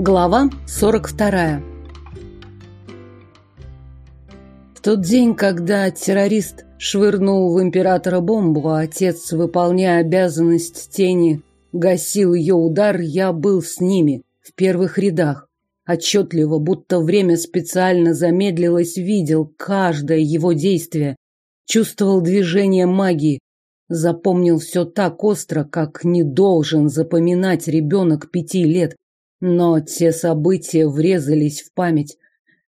Глава 42 В тот день, когда террорист швырнул в императора бомбу, а отец, выполняя обязанность тени, гасил ее удар, я был с ними, в первых рядах. Отчетливо, будто время специально замедлилось, видел каждое его действие, чувствовал движение магии, запомнил все так остро, как не должен запоминать ребенок пяти лет, но те события врезались в память.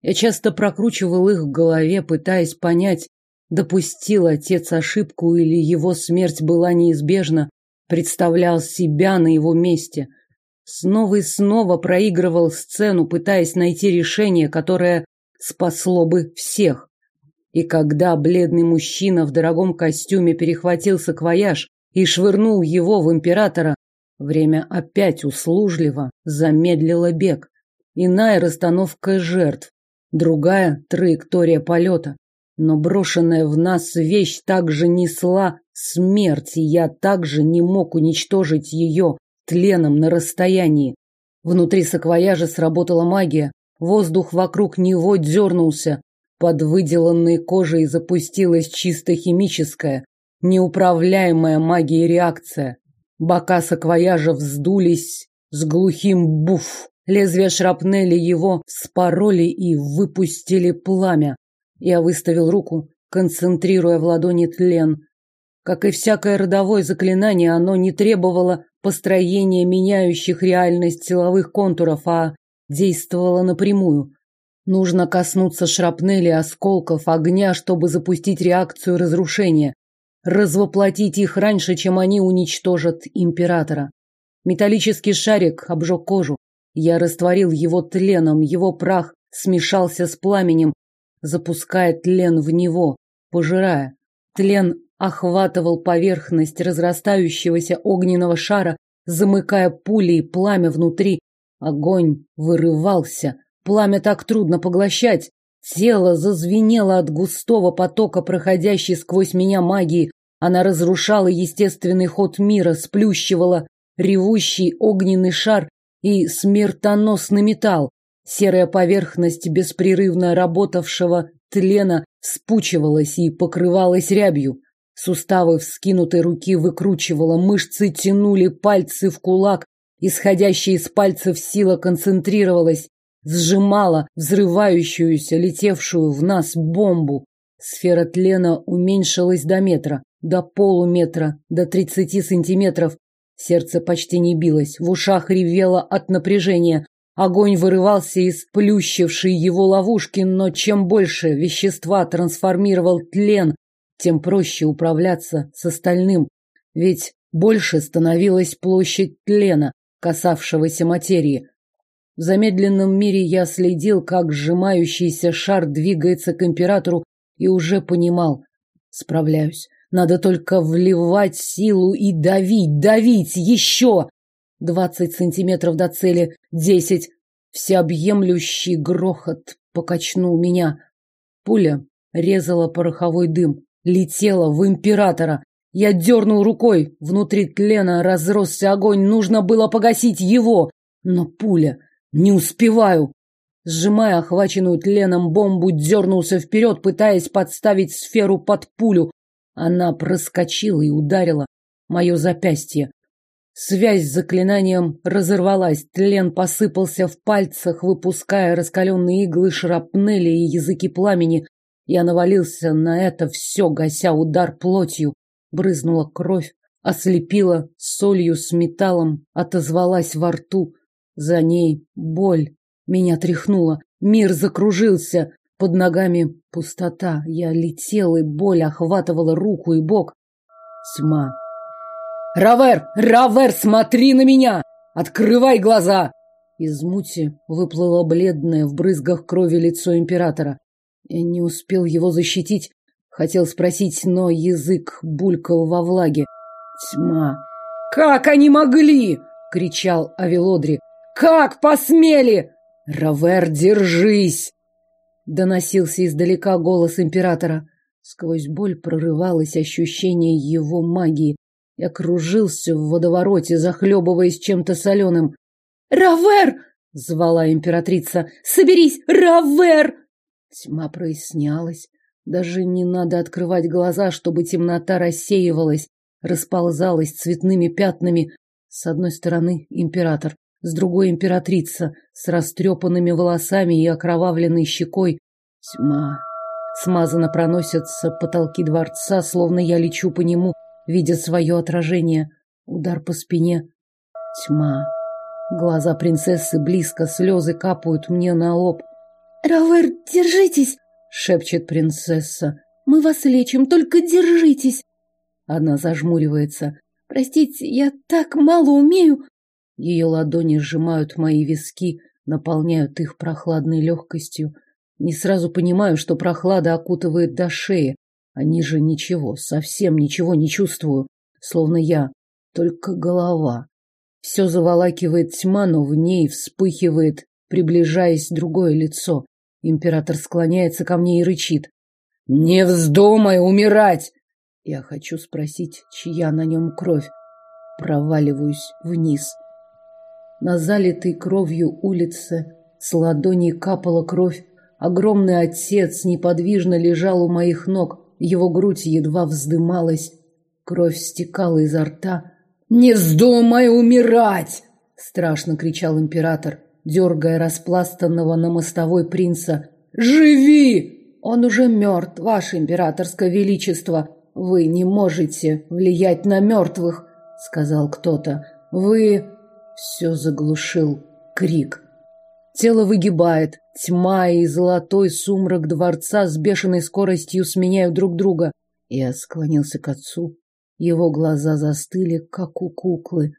Я часто прокручивал их в голове, пытаясь понять, допустил отец ошибку или его смерть была неизбежна, представлял себя на его месте. Снова и снова проигрывал сцену, пытаясь найти решение, которое спасло бы всех. И когда бледный мужчина в дорогом костюме перехватил саквояж и швырнул его в императора, Время опять услужливо замедлило бег. Иная расстановка жертв, другая траектория полета. Но брошенная в нас вещь также несла смерть, и я также не мог уничтожить ее тленом на расстоянии. Внутри саквояжа сработала магия, воздух вокруг него дернулся, под выделанной кожей запустилась чисто химическая, неуправляемая магией реакция. Бока саквояжа вздулись с глухим буф. Лезвия шрапнели его спороли и выпустили пламя. Я выставил руку, концентрируя в ладони тлен. Как и всякое родовое заклинание, оно не требовало построения меняющих реальность силовых контуров, а действовало напрямую. Нужно коснуться шрапнели осколков огня, чтобы запустить реакцию разрушения развоплотить их раньше, чем они уничтожат императора. Металлический шарик обжег кожу. Я растворил его тленом, его прах смешался с пламенем, запуская тлен в него, пожирая. Тлен охватывал поверхность разрастающегося огненного шара, замыкая пули и пламя внутри. Огонь вырывался. Пламя так трудно поглощать. Тело зазвенело от густого потока, проходящей сквозь меня магии. Она разрушала естественный ход мира, сплющивала ревущий огненный шар и смертоносный металл. Серая поверхность беспрерывно работавшего тлена спучивалась и покрывалась рябью. Суставы вскинутой руки выкручивала, мышцы тянули пальцы в кулак, исходящая из пальцев сила концентрировалась, сжимала взрывающуюся, летевшую в нас бомбу. Сфера тлена уменьшилась до метра, до полуметра, до тридцати сантиметров. Сердце почти не билось, в ушах ревело от напряжения. Огонь вырывался из плющившей его ловушки, но чем больше вещества трансформировал тлен, тем проще управляться с остальным. Ведь больше становилась площадь тлена, касавшегося материи. В замедленном мире я следил, как сжимающийся шар двигается к императору и уже понимал. Справляюсь. Надо только вливать силу и давить, давить еще. Двадцать сантиметров до цели, десять. Всеобъемлющий грохот покачнул меня. Пуля резала пороховой дым, летела в императора. Я дернул рукой, внутри тлена разросся огонь, нужно было погасить его. Но пуля не успеваю. Сжимая охваченную тленом бомбу, дернулся вперед, пытаясь подставить сферу под пулю. Она проскочила и ударила мое запястье. Связь с заклинанием разорвалась, тлен посыпался в пальцах, выпуская раскаленные иглы шрапнели и языки пламени. Я навалился на это все, гася удар плотью. Брызнула кровь, ослепила солью с металлом, отозвалась во рту. За ней боль. Меня тряхнуло. Мир закружился. Под ногами пустота. Я летел, и боль охватывала руку и бок. Тьма. «Равер! Равер, смотри на меня! Открывай глаза!» Из мути выплыло бледное в брызгах крови лицо императора. Я не успел его защитить. Хотел спросить, но язык булькал во влаге. Тьма. «Как они могли?» — кричал Авелодри. Как посмели? Равер, держись! Доносился издалека голос императора. Сквозь боль прорывалось ощущение его магии. Я кружился в водовороте, захлебываясь чем-то соленым. «Равер!» звала императрица. «Соберись, Равер!» Тьма прояснялась. Даже не надо открывать глаза, чтобы темнота рассеивалась, расползалась цветными пятнами. С одной стороны император, с другой императрица, с растрепанными волосами и окровавленной щекой. Тьма. Смазанно проносятся потолки дворца, словно я лечу по нему, видя свое отражение. Удар по спине. Тьма. Глаза принцессы близко, слезы капают мне на лоб. «Равер, держитесь!» — шепчет принцесса. «Мы вас лечим, только держитесь!» Она зажмуривается. «Простите, я так мало умею!» Ее ладони сжимают мои виски, наполняют их прохладной легкостью. Не сразу понимаю, что прохлада окутывает до шеи. Они же ничего, совсем ничего не чувствую. Словно я, только голова. Все заволакивает тьма, но в ней вспыхивает, приближаясь другое лицо. Император склоняется ко мне и рычит. «Не вздумай умирать!» Я хочу спросить, чья на нем кровь. Проваливаюсь вниз. На залитой кровью улице с ладони капала кровь. Огромный отец неподвижно лежал у моих ног. Его грудь едва вздымалась. Кровь стекала изо рта, «Не вздумай умирать!» — страшно кричал император, дергая распластанного на мостовой принца. «Живи!» «Он уже мертв, ваше императорское величество. Вы не можете влиять на мертвых», — сказал кто-то. «Вы...» — все заглушил крик. Тело выгибает, тьма и золотой сумрак дворца с бешеной скоростью сменяют друг друга. Я склонился к отцу, его глаза застыли, как у куклы.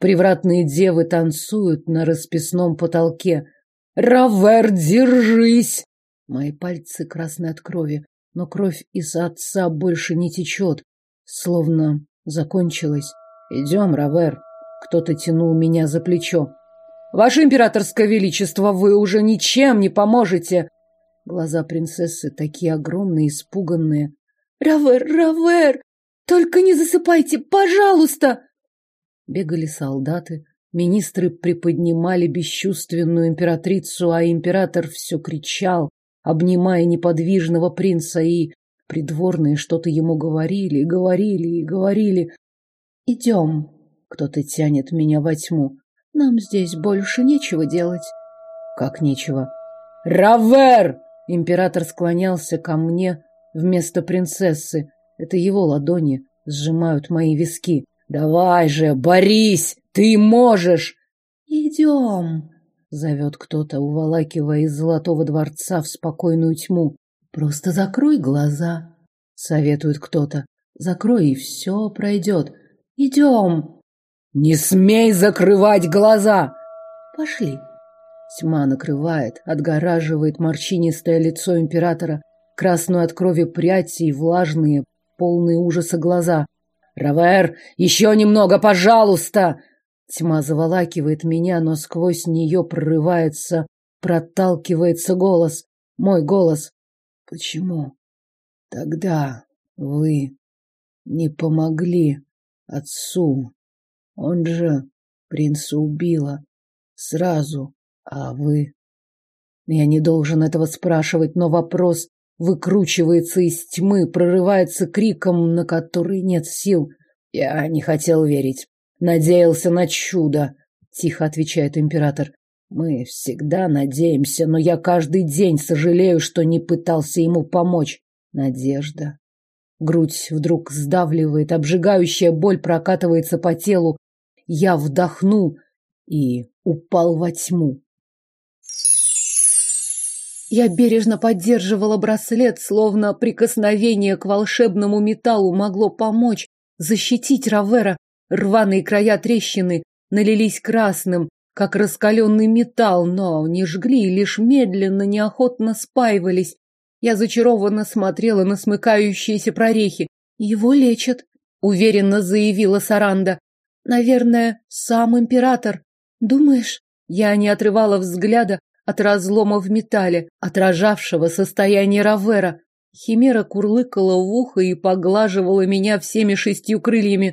Привратные девы танцуют на расписном потолке. «Равер, держись!» Мои пальцы красны от крови, но кровь из отца больше не течет, словно закончилась. «Идем, Равер!» Кто-то тянул меня за плечо. «Ваше императорское величество, вы уже ничем не поможете!» Глаза принцессы такие огромные, испуганные. «Равер, Равер! Только не засыпайте, пожалуйста!» Бегали солдаты, министры приподнимали бесчувственную императрицу, а император все кричал, обнимая неподвижного принца, и придворные что-то ему говорили, и говорили, и говорили. «Идем!» — кто-то тянет меня во тьму. «Нам здесь больше нечего делать». «Как нечего?» «Равер!» — император склонялся ко мне вместо принцессы. Это его ладони сжимают мои виски. «Давай же, борись! Ты можешь!» «Идем!» — зовет кто-то, уволакивая из золотого дворца в спокойную тьму. «Просто закрой глаза!» — советует кто-то. «Закрой, и все пройдет. Идем!» «Не смей закрывать глаза!» «Пошли!» Тьма накрывает, отгораживает морщинистое лицо императора, красную от крови прядь и влажные, полные ужаса глаза. «Равер, еще немного, пожалуйста!» Тьма заволакивает меня, но сквозь нее прорывается, проталкивается голос. Мой голос. «Почему тогда вы не помогли отцу? Он же принца убила сразу, а вы...» Я не должен этого спрашивать, но вопрос выкручивается из тьмы, прорывается криком, на который нет сил. Я не хотел верить. Надеялся на чудо, тихо отвечает император. Мы всегда надеемся, но я каждый день сожалею, что не пытался ему помочь. Надежда. Грудь вдруг сдавливает, обжигающая боль прокатывается по телу. Я вдохнул и упал во тьму. Я бережно поддерживала браслет, словно прикосновение к волшебному металлу могло помочь защитить Равера. Рваные края трещины налились красным, как раскаленный металл, но не жгли, лишь медленно, неохотно спаивались. Я зачарованно смотрела на смыкающиеся прорехи. «Его лечат», — уверенно заявила Саранда. «Наверное, сам император. Думаешь?» Я не отрывала взгляда от разлома в металле, отражавшего состояние Равера. Химера курлыкала в ухо и поглаживала меня всеми шестью крыльями.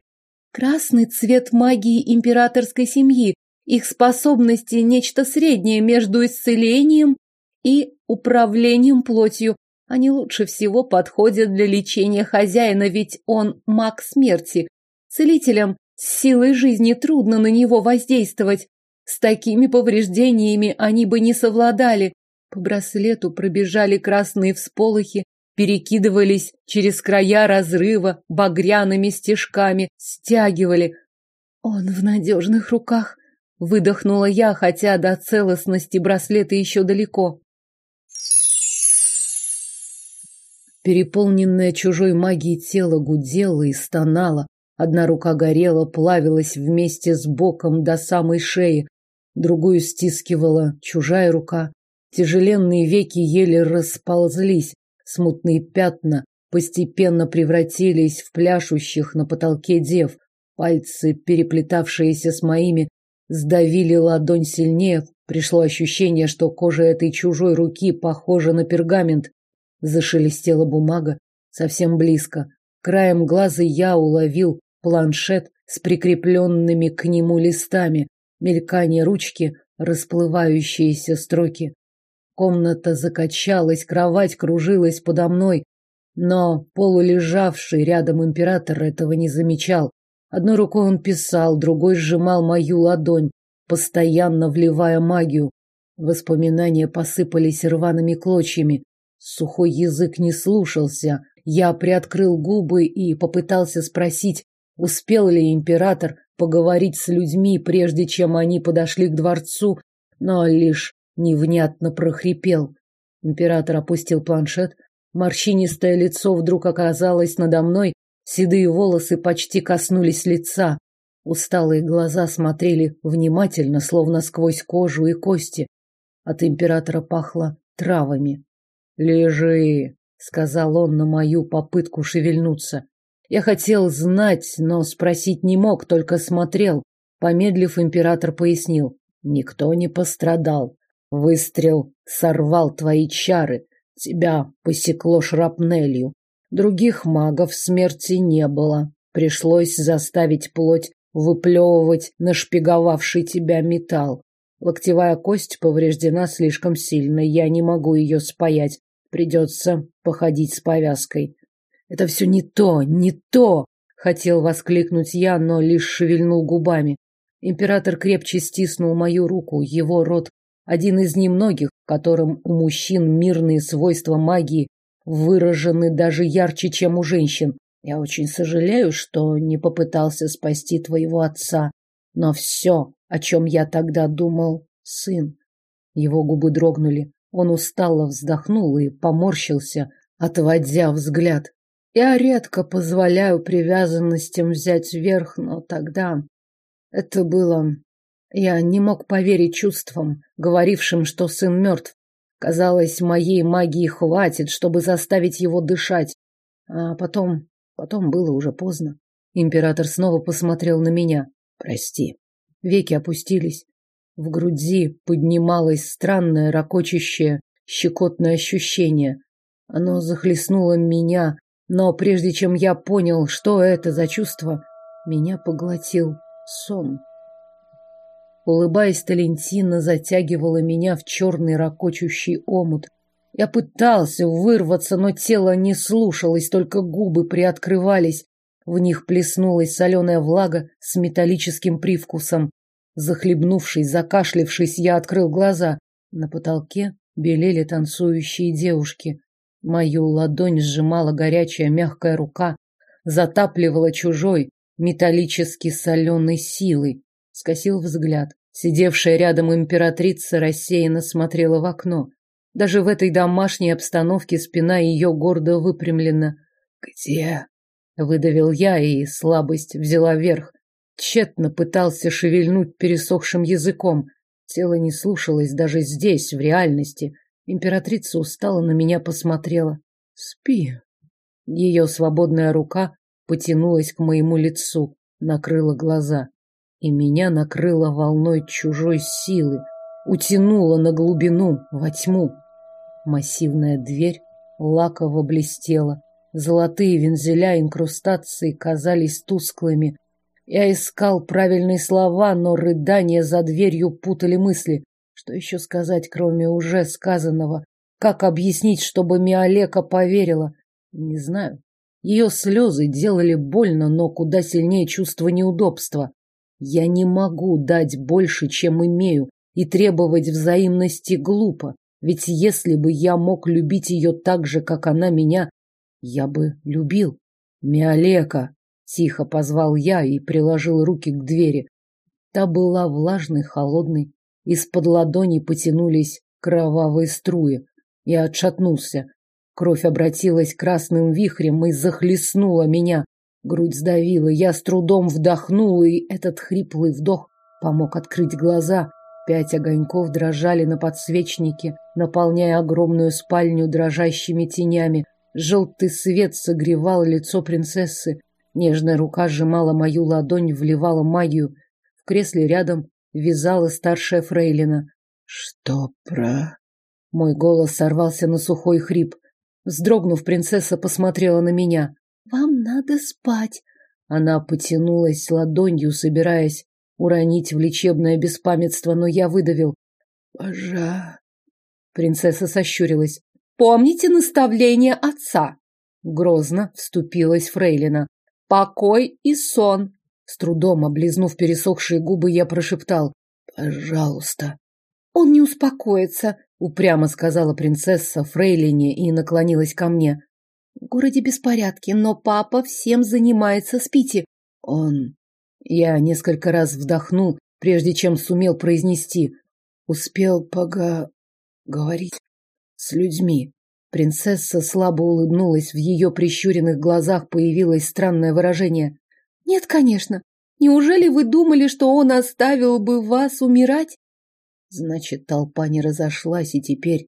Красный цвет магии императорской семьи. Их способности нечто среднее между исцелением и управлением плотью. Они лучше всего подходят для лечения хозяина, ведь он маг смерти. Целителям с силой жизни трудно на него воздействовать. С такими повреждениями они бы не совладали. По браслету пробежали красные всполохи, перекидывались через края разрыва багряными стежками, стягивали. Он в надежных руках. Выдохнула я, хотя до целостности браслета еще далеко. Переполненное чужой магией тело гудело и стонало. Одна рука горела, плавилась вместе с боком до самой шеи, другую стискивала чужая рука. Тяжеленные веки еле расползлись, смутные пятна постепенно превратились в пляшущих на потолке дев. Пальцы, переплетавшиеся с моими, сдавили ладонь сильнее. Пришло ощущение, что кожа этой чужой руки похожа на пергамент. Зашелестела бумага совсем близко. Краем глаза я уловил планшет с прикрепленными к нему листами, мелькание ручки, расплывающиеся строки. Комната закачалась, кровать кружилась подо мной, но полулежавший рядом император этого не замечал. Одной рукой он писал, другой сжимал мою ладонь, постоянно вливая магию. Воспоминания посыпались рваными клочьями. Сухой язык не слушался. Я приоткрыл губы и попытался спросить, успел ли император поговорить с людьми, прежде чем они подошли к дворцу, но лишь невнятно прохрипел. Император опустил планшет, морщинистое лицо вдруг оказалось надо мной, седые волосы почти коснулись лица. Усталые глаза смотрели внимательно, словно сквозь кожу и кости. От императора пахло травами. «Лежи», — сказал он на мою попытку шевельнуться. Я хотел знать, но спросить не мог, только смотрел. Помедлив, император пояснил. «Никто не пострадал. Выстрел сорвал твои чары. Тебя посекло шрапнелью. Других магов смерти не было. Пришлось заставить плоть выплевывать нашпиговавший тебя металл. Локтевая кость повреждена слишком сильно, я не могу ее спаять. Придется походить с повязкой. Это все не то, не то! Хотел воскликнуть я, но лишь шевельнул губами. Император крепче стиснул мою руку, его рот один из немногих, в котором у мужчин мирные свойства магии выражены даже ярче, чем у женщин. Я очень сожалею, что не попытался спасти твоего отца, но все, о чем я тогда думал, сын. Его губы дрогнули. Он устало вздохнул и поморщился, отводя взгляд. Я редко позволяю привязанностям взять верх, но тогда это было... Я не мог поверить чувствам, говорившим, что сын мертв. Казалось, моей магии хватит, чтобы заставить его дышать. А потом... Потом было уже поздно. Император снова посмотрел на меня. Прости. Веки опустились. В груди поднималось странное, ракочащее, щекотное ощущение. Оно захлестнуло меня, но прежде чем я понял, что это за чувство, меня поглотил сон. Улыбаясь, Талентина затягивала меня в черный ракочущий омут. Я пытался вырваться, но тело не слушалось, только губы приоткрывались. В них плеснулась соленая влага с металлическим привкусом. Захлебнувшись, закашлившись, я открыл глаза. На потолке белели танцующие девушки. Мою ладонь сжимала горячая мягкая рука, затапливала чужой, металлически соленой силой. Скосил взгляд. Сидевшая рядом императрица рассеянно смотрела в окно. Даже в этой домашней обстановке спина ее гордо выпрямлена. «Где?» — выдавил я, и слабость взяла верх. Тщетно пытался шевельнуть пересохшим языком. Тело не слушалось даже здесь, в реальности. Императрица устало на меня посмотрела. Спи. Ее свободная рука потянулась к моему лицу, накрыла глаза. И меня накрыло волной чужой силы, утянуло на глубину, во тьму. Массивная дверь лаково блестела. Золотые вензеля инкрустации казались тусклыми. Я искал правильные слова, но рыдания за дверью путали мысли. Что еще сказать, кроме уже сказанного? Как объяснить, чтобы Миолека поверила? Не знаю. Ее слезы делали больно, но куда сильнее чувство неудобства. Я не могу дать больше, чем имею, и требовать взаимности глупо. Ведь если бы я мог любить ее так же, как она меня, я бы любил. Миолека, тихо позвал я и приложил руки к двери. Та была влажной, холодной. Из-под ладони потянулись кровавые струи. Я отшатнулся. Кровь обратилась красным вихрем и захлестнула меня. Грудь сдавила, я с трудом вдохнул, и этот хриплый вдох помог открыть глаза. Пять огоньков дрожали на подсвечнике, наполняя огромную спальню дрожащими тенями. Желтый свет согревал лицо принцессы. Нежная рука сжимала мою ладонь, вливала магию. В кресле рядом вязала старшая фрейлина. «Что про...» Мой голос сорвался на сухой хрип. Вздрогнув, принцесса посмотрела на меня. «Вам надо спать». Она потянулась ладонью, собираясь уронить в лечебное беспамятство, но я выдавил. «Пожа...» Принцесса сощурилась. «Помните наставление отца?» Грозно вступилась Фрейлина. «Покой и сон». С трудом облизнув пересохшие губы, я прошептал. «Пожалуйста». «Он не успокоится», упрямо сказала принцесса Фрейлине и наклонилась ко мне. В городе беспорядки, но папа всем занимается, спите. Он... Я несколько раз вдохнул, прежде чем сумел произнести. Успел пога... говорить с людьми. Принцесса слабо улыбнулась, в ее прищуренных глазах появилось странное выражение. «Нет, конечно. Неужели вы думали, что он оставил бы вас умирать? Значит, толпа не разошлась, и теперь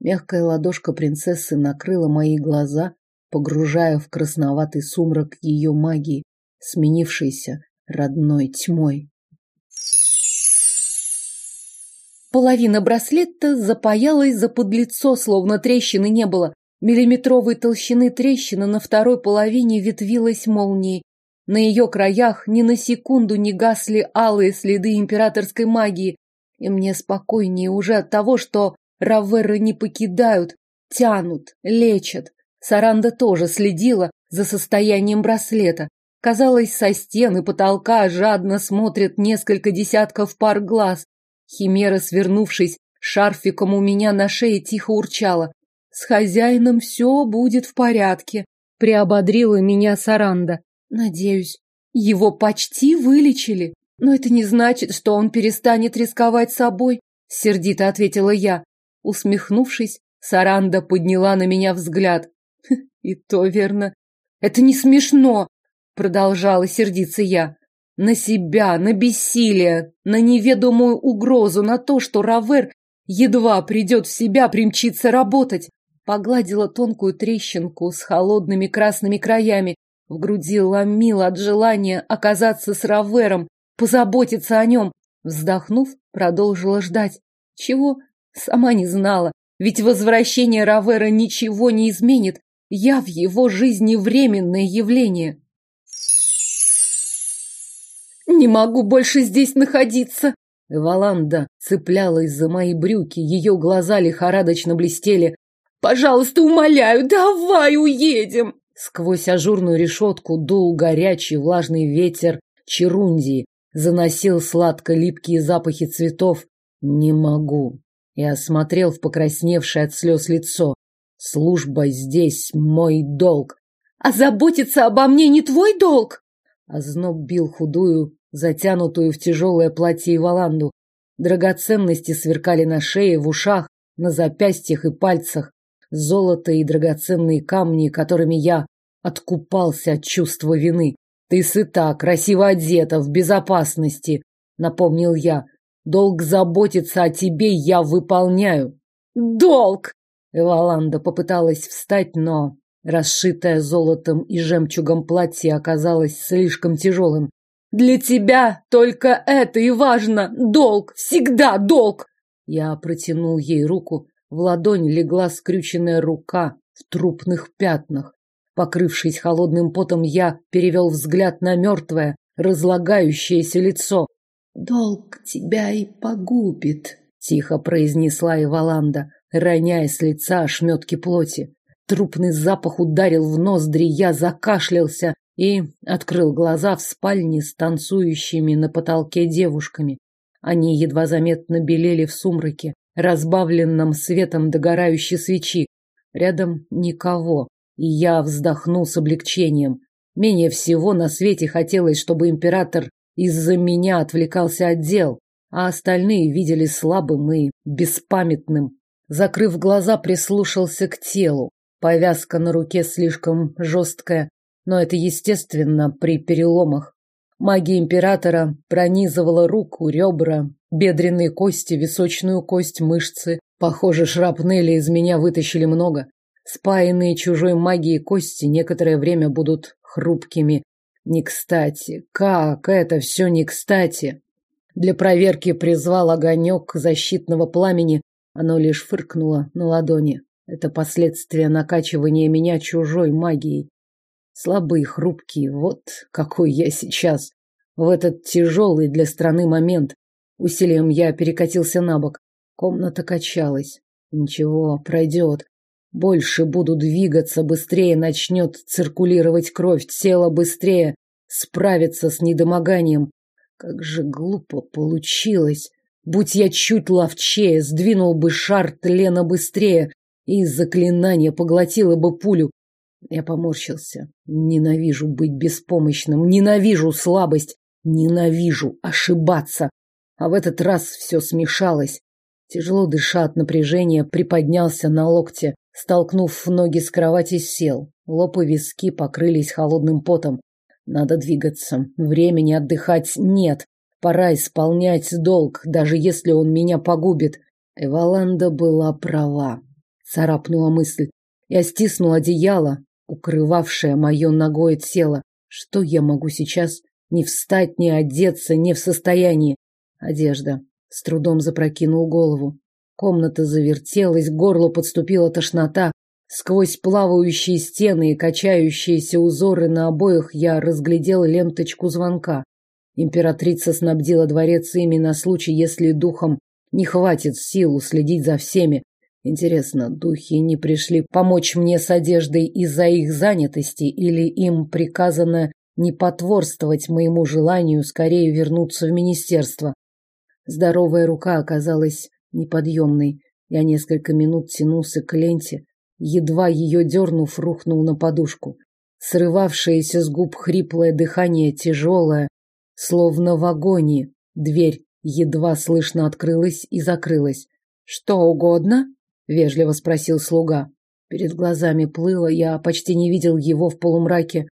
мягкая ладошка принцессы накрыла мои глаза, погружая в красноватый сумрак ее магии, сменившейся родной тьмой. Половина браслета запаялась за подлицо, словно трещины не было. Миллиметровой толщины трещина на второй половине ветвилась молнией. На ее краях ни на секунду не гасли алые следы императорской магии, и мне спокойнее уже от того, что Раверы не покидают, тянут, лечат. Саранда тоже следила за состоянием браслета. Казалось, со стен и потолка жадно смотрят несколько десятков пар глаз. Химера, свернувшись шарфиком у меня на шее, тихо урчала. «С хозяином все будет в порядке», — приободрила меня Саранда. «Надеюсь, его почти вылечили». Но это не значит, что он перестанет рисковать собой, сердито ответила я. Усмехнувшись, Саранда подняла на меня взгляд. И то верно. Это не смешно, продолжала сердиться я. На себя, на бессилие, на неведомую угрозу, на то, что Равер едва придет в себя, примчится работать. Погладила тонкую трещинку с холодными красными краями. В груди ломила от желания оказаться с Равером, позаботиться о нем. Вздохнув, продолжила ждать. Чего? Сама не знала. Ведь возвращение Равера ничего не изменит. Я в его жизни временное явление. Не могу больше здесь находиться. Валанда цеплялась за мои брюки, ее глаза лихорадочно блестели. «Пожалуйста, умоляю, давай уедем!» Сквозь ажурную решетку дул горячий влажный ветер Черундии, заносил сладко-липкие запахи цветов. Не могу. Я осмотрел в покрасневшее от слез лицо. Служба здесь мой долг. А заботиться обо мне не твой долг? Озноб бил худую, затянутую в тяжелое платье Иваланду. Драгоценности сверкали на шее, в ушах, на запястьях и пальцах. Золото и драгоценные камни, которыми я откупался от чувства вины. Ты сыта, красиво одета, в безопасности, напомнил я. Долг заботиться о тебе я выполняю. Долг! Эваланда попыталась встать, но расшитое золотом и жемчугом платье оказалось слишком тяжелым. Для тебя только это и важно. Долг, всегда долг. Я протянул ей руку. В ладонь легла скрюченная рука в трупных пятнах. Покрывшись холодным потом, я перевел взгляд на мертвое, разлагающееся лицо. «Долг тебя и погубит», — тихо произнесла Иваланда, роняя с лица ошметки плоти. Трупный запах ударил в ноздри, я закашлялся и открыл глаза в спальне с танцующими на потолке девушками. Они едва заметно белели в сумраке, разбавленном светом догорающей свечи. Рядом никого, и я вздохнул с облегчением. Менее всего на свете хотелось, чтобы император из-за меня отвлекался от дел, а остальные видели слабым и беспамятным. Закрыв глаза, прислушался к телу. Повязка на руке слишком жесткая, но это естественно при переломах. Магия императора пронизывала руку, ребра, бедренные кости, височную кость, мышцы. Похоже, шрапнели из меня вытащили много. Спаянные чужой магией кости некоторое время будут хрупкими. Не кстати. Как это все не кстати? Для проверки призвал огонек защитного пламени. Оно лишь фыркнуло на ладони. Это последствия накачивания меня чужой магией. Слабый, хрупкий, вот какой я сейчас. В этот тяжелый для страны момент. Усилием я перекатился на бок. Комната качалась. Ничего, пройдет. Больше буду двигаться, быстрее начнет циркулировать кровь, тело быстрее справится с недомоганием. Как же глупо получилось. Будь я чуть ловчее, сдвинул бы шар тлена быстрее, и заклинание поглотило бы пулю. Я поморщился. Ненавижу быть беспомощным, ненавижу слабость, ненавижу ошибаться. А в этот раз все смешалось. Тяжело дыша от напряжения, приподнялся на локте, столкнув ноги с кровати, сел. Лоб и виски покрылись холодным потом. Надо двигаться. Времени отдыхать нет. Пора исполнять долг, даже если он меня погубит. Эваланда была права. Царапнула мысль. Я стиснул одеяло, укрывавшее мое ногое тело. Что я могу сейчас? Не встать, не одеться, не в состоянии. Одежда. С трудом запрокинул голову. Комната завертелась, к горлу подступила тошнота. Сквозь плавающие стены и качающиеся узоры на обоях я разглядел ленточку звонка. Императрица снабдила дворец ими на случай, если духом не хватит сил следить за всеми. Интересно, духи не пришли помочь мне с одеждой из-за их занятости или им приказано не потворствовать моему желанию скорее вернуться в министерство? Здоровая рука оказалась неподъемной. Я несколько минут тянулся к ленте, едва ее дернув, рухнул на подушку. Срывавшееся с губ хриплое дыхание тяжелое, словно в агонии. Дверь едва слышно открылась и закрылась. «Что угодно?» — вежливо спросил слуга. Перед глазами плыло, я почти не видел его в полумраке.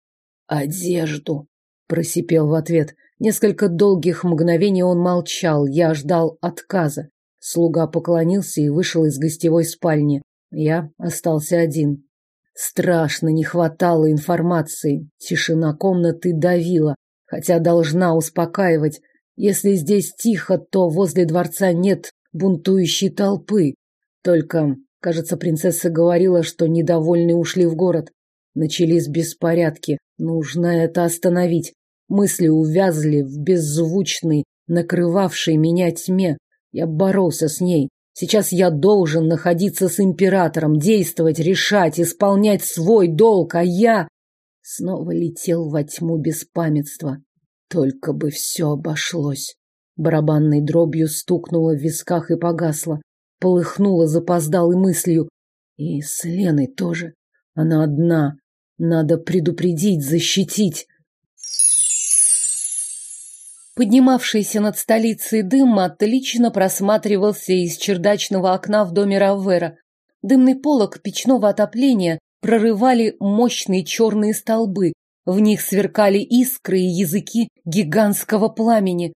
«Одежду!» — просипел в ответ. Несколько долгих мгновений он молчал, я ждал отказа. Слуга поклонился и вышел из гостевой спальни. Я остался один. Страшно не хватало информации. Тишина комнаты давила, хотя должна успокаивать. Если здесь тихо, то возле дворца нет бунтующей толпы. Только, кажется, принцесса говорила, что недовольные ушли в город. Начались беспорядки. Нужно это остановить. Мысли увязли в беззвучной, накрывавшей меня тьме. Я боролся с ней. Сейчас я должен находиться с императором, действовать, решать, исполнять свой долг, а я снова летел во тьму беспамятства. Только бы все обошлось. Барабанной дробью стукнуло в висках и погасло. Полыхнуло запоздалой мыслью. И с Леной тоже. Она одна. Надо предупредить, защитить. Поднимавшийся над столицей дым отлично просматривался из чердачного окна в доме Раввера. Дымный полог печного отопления прорывали мощные черные столбы. В них сверкали искры и языки гигантского пламени.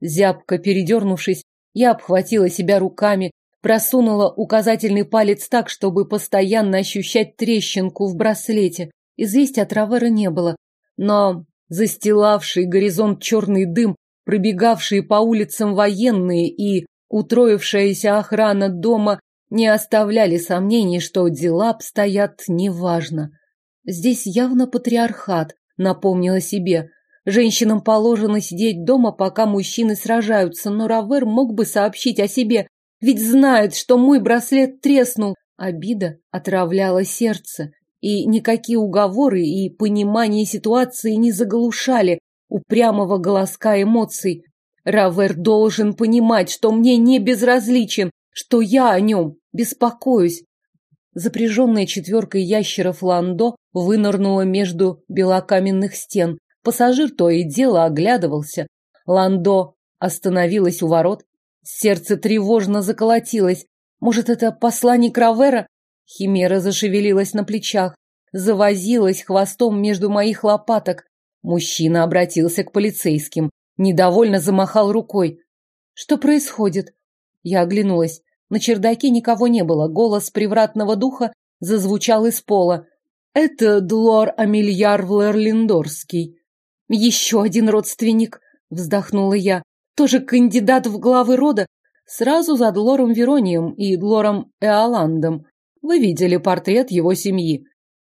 Зябко передернувшись, я обхватила себя руками, просунула указательный палец так, чтобы постоянно ощущать трещинку в браслете. Известия от Равера не было, но застилавший горизонт черный дым пробегавшие по улицам военные и утроившаяся охрана дома не оставляли сомнений, что дела обстоят неважно. Здесь явно патриархат, напомнила себе. Женщинам положено сидеть дома, пока мужчины сражаются, но Равер мог бы сообщить о себе, ведь знает, что мой браслет треснул. Обида отравляла сердце, и никакие уговоры и понимание ситуации не заглушали упрямого голоска эмоций. Равер должен понимать, что мне не безразличен, что я о нем беспокоюсь. Запряженная четверкой ящеров Ландо вынырнула между белокаменных стен. Пассажир то и дело оглядывался. Ландо остановилась у ворот. Сердце тревожно заколотилось. Может, это посланник Равера? Химера зашевелилась на плечах, завозилась хвостом между моих лопаток. Мужчина обратился к полицейским, недовольно замахал рукой. Что происходит? Я оглянулась. На чердаке никого не было. Голос привратного духа зазвучал из пола. Это Длор Амельяр Влерлиндорский. Еще один родственник, вздохнула я. Тоже кандидат в главы рода. Сразу за Длором Веронием и Длором Эоландом. Вы видели портрет его семьи.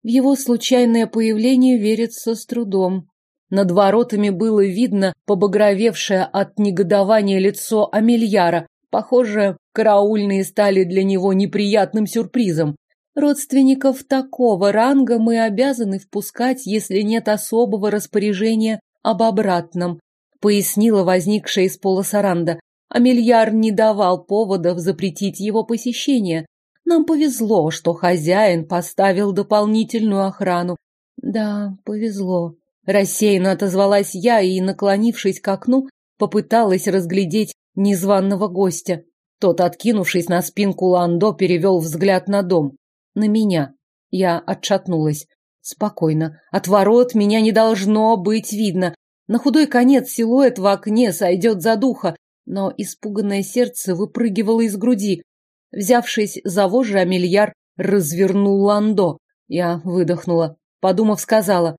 В его случайное появление верится с трудом. Над воротами было видно побагровевшее от негодования лицо Амельяра. Похоже, караульные стали для него неприятным сюрпризом. Родственников такого ранга мы обязаны впускать, если нет особого распоряжения об обратном, пояснила возникшая из пола Саранда. Амельяр не давал поводов запретить его посещение. Нам повезло, что хозяин поставил дополнительную охрану. Да, повезло. Рассеянно отозвалась я и, наклонившись к окну, попыталась разглядеть незваного гостя. Тот, откинувшись на спинку ландо, перевел взгляд на дом. На меня. Я отшатнулась. Спокойно. От ворот меня не должно быть видно. На худой конец силуэт в окне сойдет за духа, но испуганное сердце выпрыгивало из груди. Взявшись за вожжи, Амельяр развернул ландо. Я выдохнула. Подумав, сказала,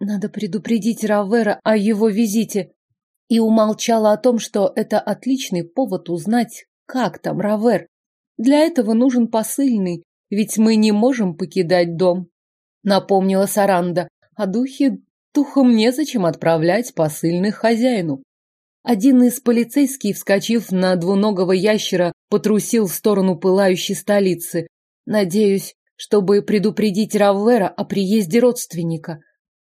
«Надо предупредить Равера о его визите». И умолчала о том, что это отличный повод узнать, как там Равер. Для этого нужен посыльный, ведь мы не можем покидать дом. Напомнила Саранда. А духи... Духом незачем отправлять посыльных хозяину. Один из полицейских, вскочив на двуногого ящера, потрусил в сторону пылающей столицы. Надеюсь, чтобы предупредить Раввера о приезде родственника.